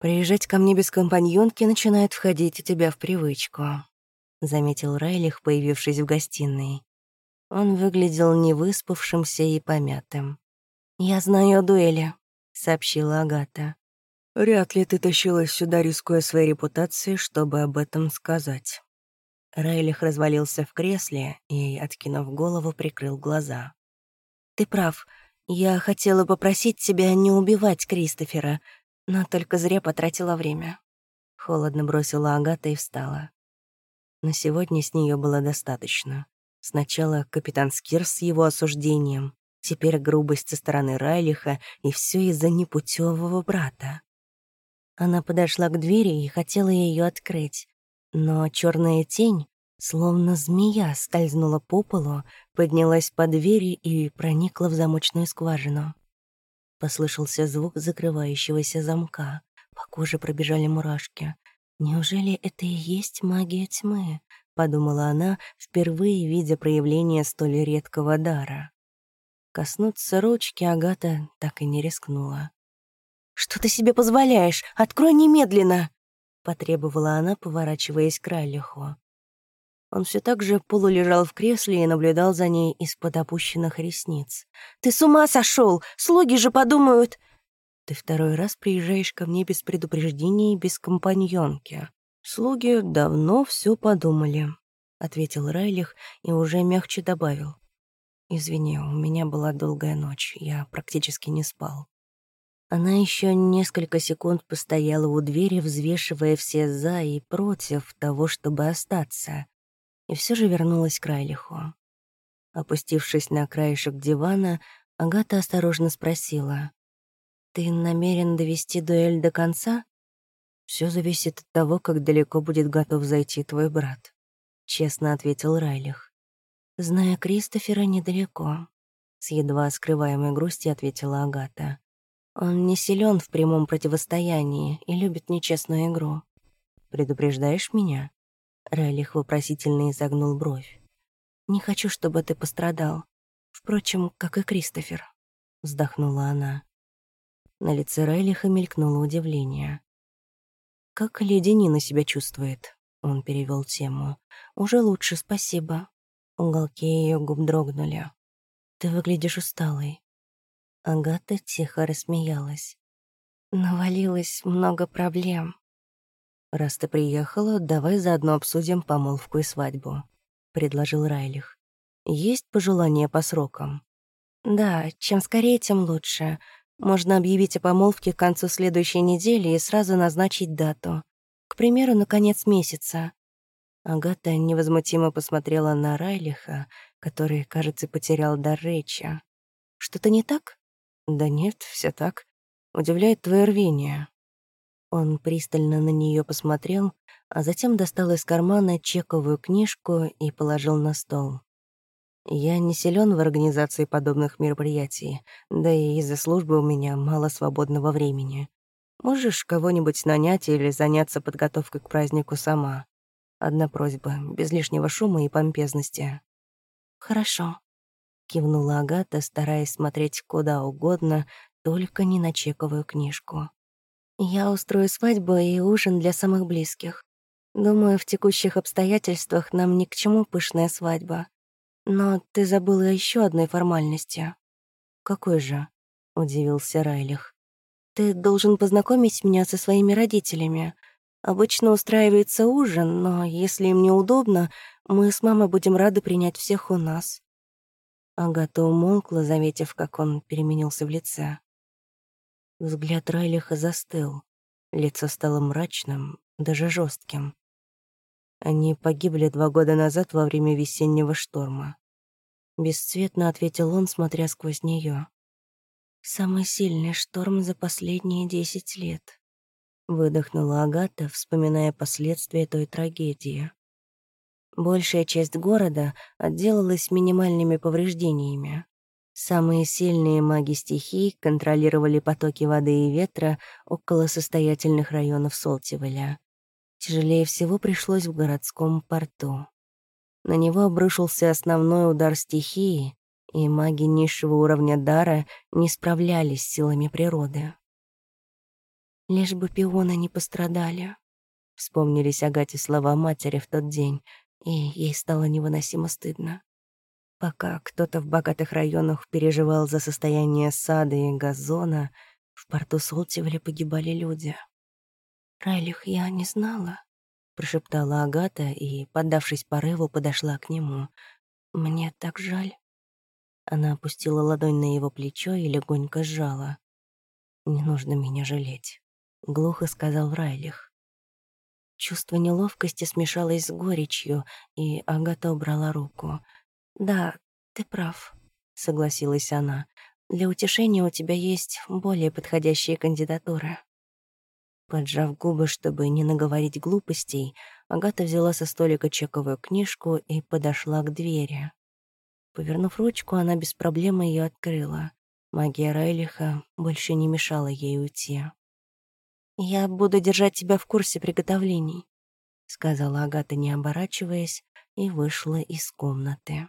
«Приезжать ко мне без компаньонки начинает входить у тебя в привычку», — заметил Райлих, появившись в гостиной. Он выглядел невыспавшимся и помятым. «Я знаю о дуэли», — сообщила Агата. «Вряд ли ты тащилась сюда, рискуя своей репутацией, чтобы об этом сказать». Райлих развалился в кресле и, откинув голову, прикрыл глаза. «Ты прав. Я хотела попросить тебя не убивать Кристофера, но только зря потратила время». Холодно бросила Агата и встала. На сегодня с нее было достаточно. Сначала капитан Скир с его осуждением, теперь грубость со стороны Райлиха, и все из-за непутевого брата. Она подошла к двери и хотела ее открыть, но черная тень, словно змея, скользнула по полу, поднялась по двери и проникла в замочную скважину. Послышался звук закрывающегося замка. По коже пробежали мурашки. «Неужели это и есть магия тьмы?» — подумала она, впервые видя проявление столь редкого дара. Коснуться ручки Агата так и не рискнула. «Что ты себе позволяешь? Открой немедленно!» — потребовала она, поворачиваясь к Райлиху. Он все так же полулежал в кресле и наблюдал за ней из-под опущенных ресниц. «Ты с ума сошел! Слуги же подумают...» «Ты второй раз приезжаешь ко мне без предупреждения и без компаньонки. Слуги давно все подумали», — ответил Райлих и уже мягче добавил. «Извини, у меня была долгая ночь, я практически не спал». Она еще несколько секунд постояла у двери, взвешивая все «за» и «против» того, чтобы остаться, и все же вернулась к Райлиху. Опустившись на краешек дивана, Агата осторожно спросила. «Ты намерен довести дуэль до конца?» «Все зависит от того, как далеко будет готов зайти твой брат», — честно ответил Райлих. «Зная Кристофера, недалеко», — с едва скрываемой грустью ответила Агата. Он не силен в прямом противостоянии и любит нечестную игру. Предупреждаешь меня? Райлих вопросительно изогнул бровь. «Не хочу, чтобы ты пострадал. Впрочем, как и Кристофер», — вздохнула она. На лице Райлиха мелькнуло удивление. «Как леди Нина себя чувствует?» — он перевел тему. «Уже лучше, спасибо». Уголки ее губ дрогнули. «Ты выглядишь усталой. Агата тихо рассмеялась. Навалилось много проблем. «Раз ты приехала, давай заодно обсудим помолвку и свадьбу», — предложил Райлих. «Есть пожелания по срокам?» «Да, чем скорее, тем лучше. Можно объявить о помолвке к концу следующей недели и сразу назначить дату. К примеру, на конец месяца». Агата невозмутимо посмотрела на Райлиха, который, кажется, потерял дар речи. «Что-то не так?» «Да нет, все так. Удивляет твое рвение». Он пристально на нее посмотрел, а затем достал из кармана чековую книжку и положил на стол. «Я не силен в организации подобных мероприятий, да и из-за службы у меня мало свободного времени. Можешь кого-нибудь нанять или заняться подготовкой к празднику сама? Одна просьба, без лишнего шума и помпезности». «Хорошо», кивнула Агата, стараясь смотреть куда угодно, только не на чековую книжку. «Я устрою свадьбу и ужин для самых близких. Думаю, в текущих обстоятельствах нам ни к чему пышная свадьба. Но ты забыла еще одной формальности». «Какой же?» — удивился Райлих. «Ты должен познакомить меня со своими родителями. Обычно устраивается ужин, но если им неудобно, мы с мамой будем рады принять всех у нас. Агата умолкла, заметив, как он переменился в лице. Взгляд Райлиха застыл. Лицо стало мрачным, даже жестким. Они погибли два года назад во время весеннего шторма. Бесцветно ответил он, смотря сквозь нее. «Самый сильный шторм за последние десять лет», — выдохнула Агата, вспоминая последствия той трагедии. Большая часть города отделалась минимальными повреждениями. Самые сильные маги стихий контролировали потоки воды и ветра около состоятельных районов Солтивеля. Тяжелее всего пришлось в городском порту. На него обрушился основной удар стихии, и маги низшего уровня дара не справлялись с силами природы. Лишь бы пионы не пострадали. Вспомнились Агате слова матери в тот день, и ей стало невыносимо стыдно. Пока кто-то в богатых районах переживал за состояние сада и газона, в порту Солтивале погибали люди. «Райлих, я не знала», — прошептала Агата и, поддавшись порыву, подошла к нему. «Мне так жаль». Она опустила ладонь на его плечо и легонько сжала. «Не нужно меня жалеть», — глухо сказал Райлих. Чувство неловкости смешалось с горечью, и Агата убрала руку. «Да, ты прав», — согласилась она. «Для утешения у тебя есть более подходящие кандидатуры». Поджав губы, чтобы не наговорить глупостей, Агата взяла со столика чековую книжку и подошла к двери. Повернув ручку, она без проблем ее открыла. Магия Райлиха больше не мешала ей уйти. «Я буду держать тебя в курсе приготовлений», — сказала Агата, не оборачиваясь, и вышла из комнаты.